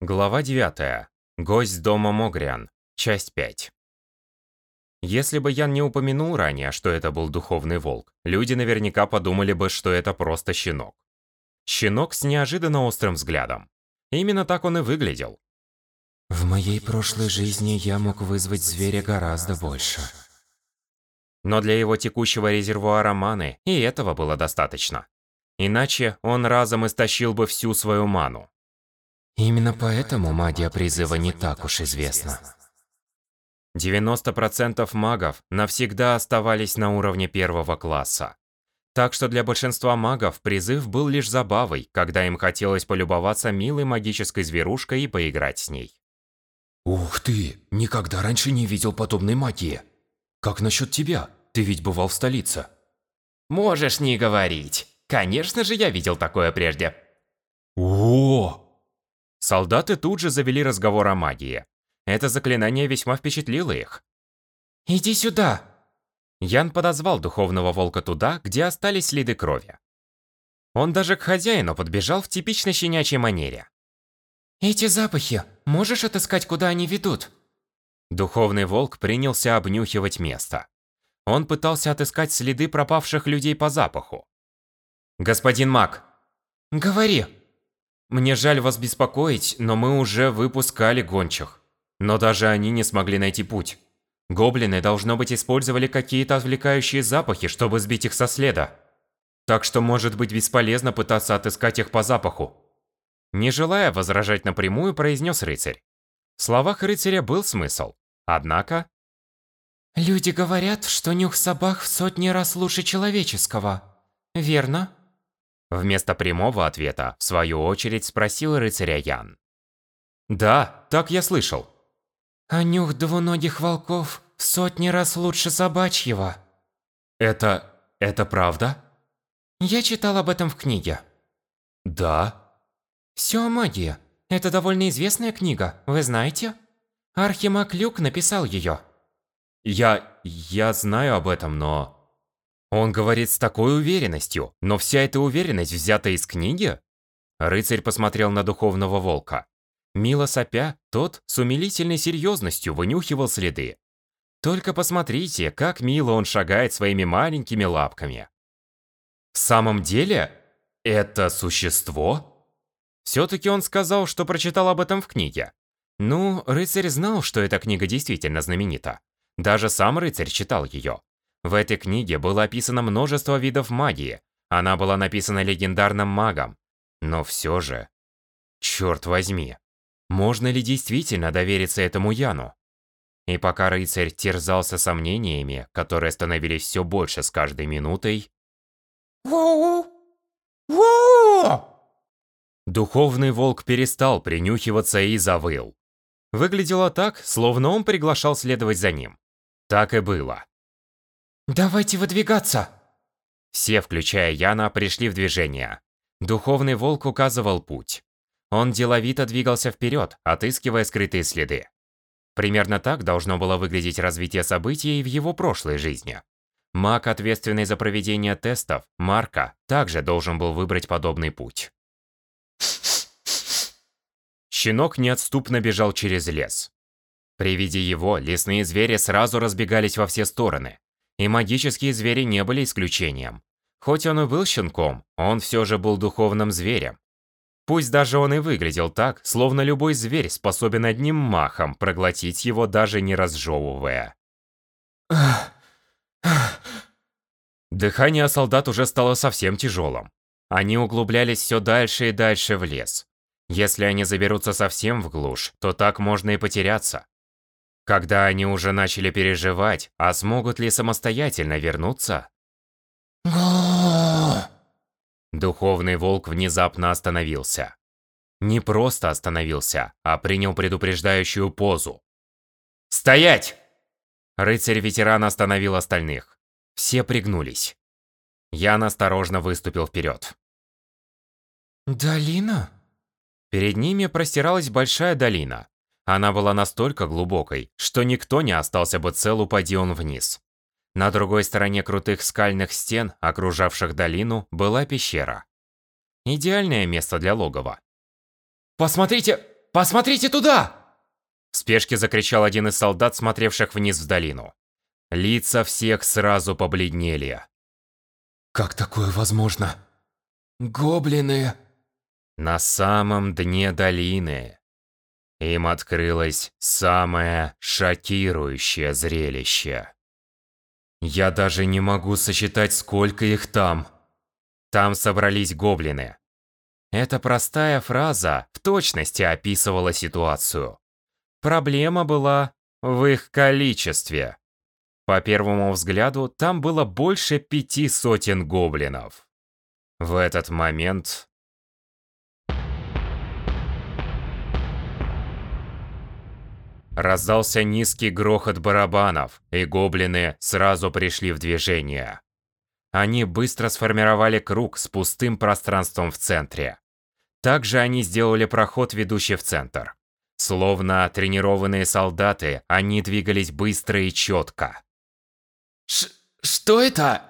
Глава 9. Гость дома Могриан. Часть 5. Если бы Ян не упомянул ранее, что это был духовный волк, люди наверняка подумали бы, что это просто щенок. Щенок с неожиданно острым взглядом. Именно так он и выглядел. В моей прошлой жизни я мог вызвать зверя гораздо больше. Но для его текущего резервуара маны и этого было достаточно. Иначе он разом истощил бы всю свою ману. Именно поэтому магия призыва не так уж известна. 90% магов навсегда оставались на уровне первого класса. Так что для большинства магов призыв был лишь забавой, когда им хотелось полюбоваться милой магической зверушкой и поиграть с ней. Ух ты, никогда раньше не видел подобной магии. Как насчет тебя? Ты ведь бывал в столице. Можешь не говорить. Конечно же, я видел такое прежде. О! Солдаты тут же завели разговор о магии. Это заклинание весьма впечатлило их. «Иди сюда!» Ян подозвал духовного волка туда, где остались следы крови. Он даже к хозяину подбежал в типичной щенячьей манере. «Эти запахи, можешь отыскать, куда они ведут?» Духовный волк принялся обнюхивать место. Он пытался отыскать следы пропавших людей по запаху. «Господин Мак!» «Говори!» Мне жаль вас беспокоить, но мы уже выпускали гончих. Но даже они не смогли найти путь. Гоблины, должно быть, использовали какие-то отвлекающие запахи, чтобы сбить их со следа. Так что может быть бесполезно пытаться отыскать их по запаху. Не желая возражать напрямую, произнес рыцарь. В словах рыцаря был смысл. Однако... Люди говорят, что нюх собак в сотни раз лучше человеческого. Верно? Вместо прямого ответа, в свою очередь, спросил рыцаря Ян. «Да, так я слышал». «А нюх двуногих волков в сотни раз лучше собачьего». «Это... это правда?» «Я читал об этом в книге». «Да». «Все о магии. Это довольно известная книга, вы знаете?» Архимаг Люк написал ее. «Я... я знаю об этом, но...» Он говорит с такой уверенностью, но вся эта уверенность взята из книги? Рыцарь посмотрел на духовного волка. Мило сопя, тот с умилительной серьезностью вынюхивал следы. Только посмотрите, как мило он шагает своими маленькими лапками. В самом деле, это существо? Все-таки он сказал, что прочитал об этом в книге. Ну, рыцарь знал, что эта книга действительно знаменита. Даже сам рыцарь читал ее. В этой книге было описано множество видов магии. Она была написана легендарным магом. Но все же... Черт возьми, можно ли действительно довериться этому Яну? И пока рыцарь терзался сомнениями, которые становились все больше с каждой минутой... Духовный волк перестал принюхиваться и завыл. Выглядело так, словно он приглашал следовать за ним. Так и было. «Давайте выдвигаться!» Все, включая Яна, пришли в движение. Духовный волк указывал путь. Он деловито двигался вперед, отыскивая скрытые следы. Примерно так должно было выглядеть развитие событий в его прошлой жизни. Маг, ответственный за проведение тестов, Марка, также должен был выбрать подобный путь. Щенок неотступно бежал через лес. При виде его, лесные звери сразу разбегались во все стороны, и магические звери не были исключением. Хоть он и был щенком, он все же был духовным зверем. Пусть даже он и выглядел так, словно любой зверь способен одним махом проглотить его, даже не разжевывая. Дыхание солдат уже стало совсем тяжелым. Они углублялись все дальше и дальше в лес. Если они заберутся совсем в глушь, то так можно и потеряться. Когда они уже начали переживать, а смогут ли самостоятельно вернуться? Духовный волк внезапно остановился. Не просто остановился, а принял предупреждающую позу. «Стоять!» Рыцарь-ветеран остановил остальных. Все пригнулись. Ян осторожно выступил вперед. «Долина?» Перед ними простиралась большая долина, она была настолько глубокой, что никто не остался бы цел, упади он вниз. На другой стороне крутых скальных стен, окружавших долину, была пещера. Идеальное место для логова. «Посмотрите! посмотрите туда!» В спешке закричал один из солдат, смотревших вниз в долину. Лица всех сразу побледнели. «Как такое возможно? Гоблины!» На самом дне долины им открылось самое шокирующее зрелище. Я даже не могу сосчитать, сколько их там. Там собрались гоблины. Эта простая фраза в точности описывала ситуацию. Проблема была в их количестве. По первому взгляду, там было больше пяти сотен гоблинов. В этот момент... Раздался низкий грохот барабанов, и гоблины сразу пришли в движение. Они быстро сформировали круг с пустым пространством в центре. Также они сделали проход, ведущий в центр. Словно тренированные солдаты, они двигались быстро и четко. Ш что это?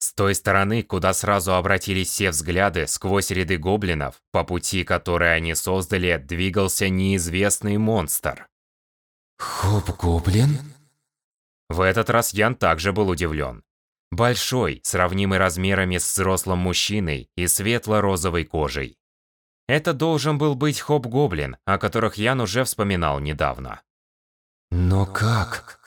С той стороны, куда сразу обратились все взгляды, сквозь ряды гоблинов, по пути, который они создали, двигался неизвестный монстр. Хоп-гоблин? В этот раз Ян также был удивлен. Большой, сравнимый размерами с взрослым мужчиной и светло-розовой кожей. Это должен был быть Хоп-гоблин, о которых Ян уже вспоминал недавно. Но как?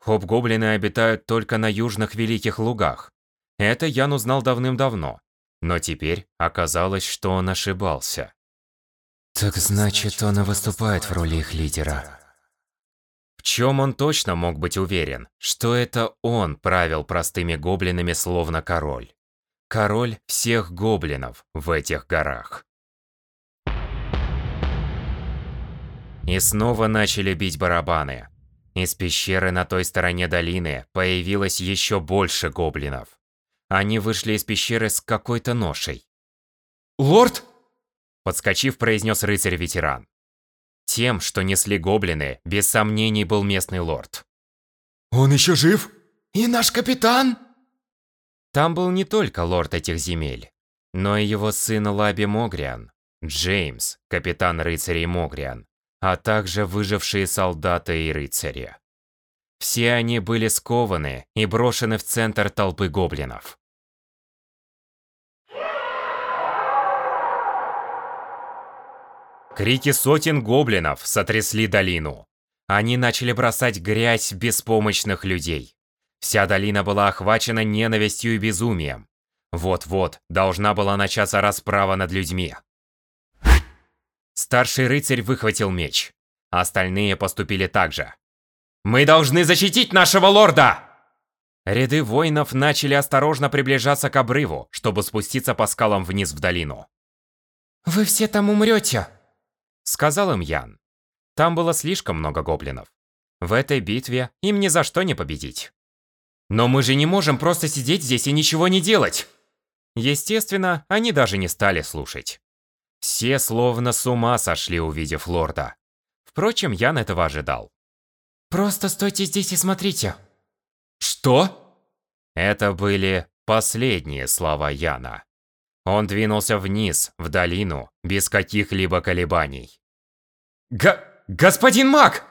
Хоп-гоблины обитают только на южных Великих Лугах. Это Ян узнал давным-давно. Но теперь оказалось, что он ошибался. Так значит, он и выступает в роли их лидера. Чем он точно мог быть уверен? Что это он правил простыми гоблинами словно король. Король всех гоблинов в этих горах. И снова начали бить барабаны. Из пещеры на той стороне долины появилось еще больше гоблинов. Они вышли из пещеры с какой-то ношей. «Лорд!» Подскочив, произнес рыцарь-ветеран. Тем, что несли гоблины, без сомнений был местный лорд. «Он еще жив? И наш капитан?» Там был не только лорд этих земель, но и его сын Лаби Могриан, Джеймс, капитан рыцарей Могриан, а также выжившие солдаты и рыцари. Все они были скованы и брошены в центр толпы гоблинов. Крики сотен гоблинов сотрясли долину. Они начали бросать грязь беспомощных людей. Вся долина была охвачена ненавистью и безумием. Вот-вот должна была начаться расправа над людьми. Старший рыцарь выхватил меч. Остальные поступили так же. «Мы должны защитить нашего лорда!» Ряды воинов начали осторожно приближаться к обрыву, чтобы спуститься по скалам вниз в долину. «Вы все там умрете!» Сказал им Ян. Там было слишком много гоблинов. В этой битве им ни за что не победить. «Но мы же не можем просто сидеть здесь и ничего не делать!» Естественно, они даже не стали слушать. Все словно с ума сошли, увидев лорда. Впрочем, Ян этого ожидал. «Просто стойте здесь и смотрите». «Что?» Это были последние слова Яна. Он двинулся вниз, в долину, без каких-либо колебаний. «Г... господин маг!»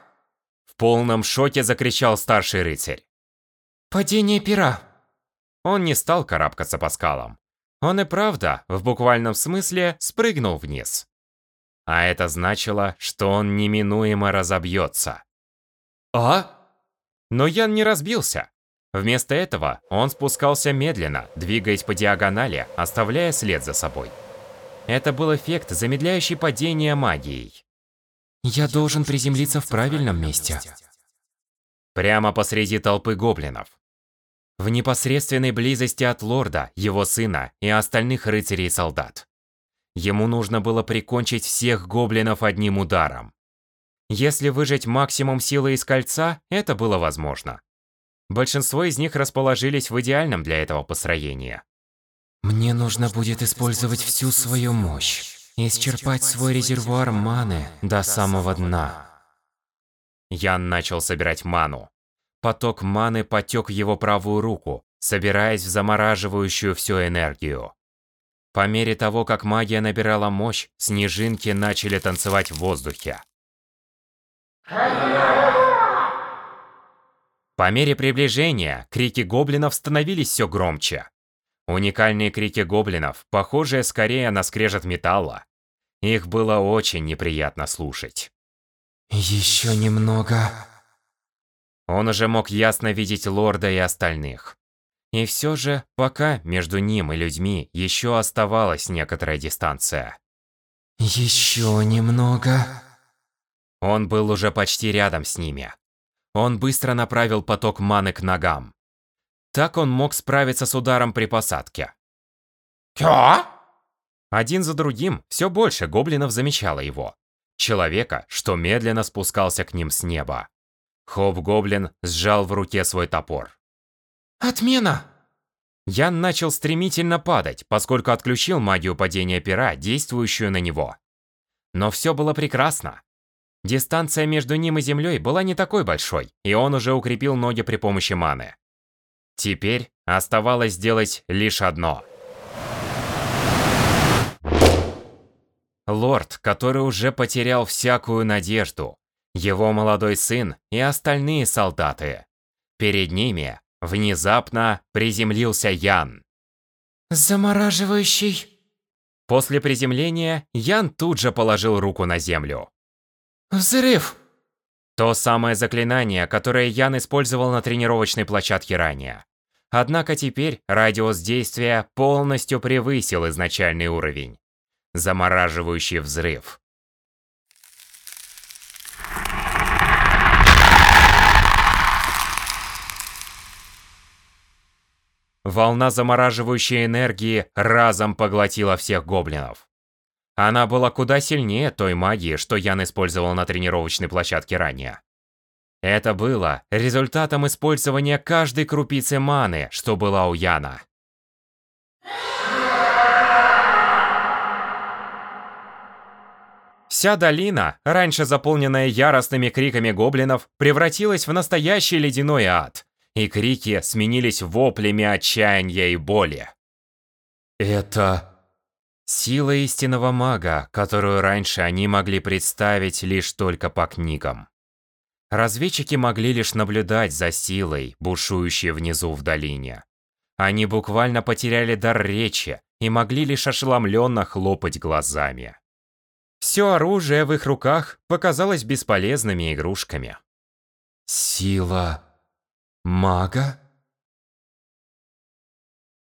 В полном шоке закричал старший рыцарь. «Падение пера!» Он не стал карабкаться по скалам. Он и правда, в буквальном смысле, спрыгнул вниз. А это значило, что он неминуемо разобьется. А? Но Ян не разбился. Вместо этого он спускался медленно, двигаясь по диагонали, оставляя след за собой. Это был эффект, замедляющий падение магией. Я должен приземлиться в правильном месте. Прямо посреди толпы гоблинов. В непосредственной близости от лорда, его сына и остальных рыцарей и солдат. Ему нужно было прикончить всех гоблинов одним ударом. Если выжать максимум силы из кольца, это было возможно. Большинство из них расположились в идеальном для этого построении. Мне нужно будет использовать всю свою мощь исчерпать свой резервуар маны до самого дна. Ян начал собирать ману. Поток маны потек в его правую руку, собираясь в замораживающую всю энергию. По мере того, как магия набирала мощь, снежинки начали танцевать в воздухе. По мере приближения, крики гоблинов становились все громче. Уникальные крики гоблинов, похожие скорее на скрежет металла. Их было очень неприятно слушать. Еще немного. Он уже мог ясно видеть лорда и остальных. И все же, пока между ним и людьми еще оставалась некоторая дистанция. Еще немного. Он был уже почти рядом с ними. Он быстро направил поток маны к ногам. Так он мог справиться с ударом при посадке. Кё? Один за другим все больше гоблинов замечало его. Человека, что медленно спускался к ним с неба. Хоп-гоблин сжал в руке свой топор. Отмена! Ян начал стремительно падать, поскольку отключил магию падения пера, действующую на него. Но все было прекрасно. Дистанция между ним и землей была не такой большой, и он уже укрепил ноги при помощи маны. Теперь оставалось сделать лишь одно. Лорд, который уже потерял всякую надежду, его молодой сын и остальные солдаты. Перед ними Внезапно приземлился Ян. Замораживающий. После приземления Ян тут же положил руку на землю. Взрыв. То самое заклинание, которое Ян использовал на тренировочной площадке ранее. Однако теперь радиус действия полностью превысил изначальный уровень. Замораживающий взрыв. Волна замораживающей энергии разом поглотила всех гоблинов. Она была куда сильнее той магии, что Ян использовал на тренировочной площадке ранее. Это было результатом использования каждой крупицы маны, что была у Яна. Вся долина, раньше заполненная яростными криками гоблинов, превратилась в настоящий ледяной ад и крики сменились воплями отчаяния и боли. Это сила истинного мага, которую раньше они могли представить лишь только по книгам. Разведчики могли лишь наблюдать за силой, бушующей внизу в долине. Они буквально потеряли дар речи и могли лишь ошеломленно хлопать глазами. Все оружие в их руках показалось бесполезными игрушками. Сила Мага?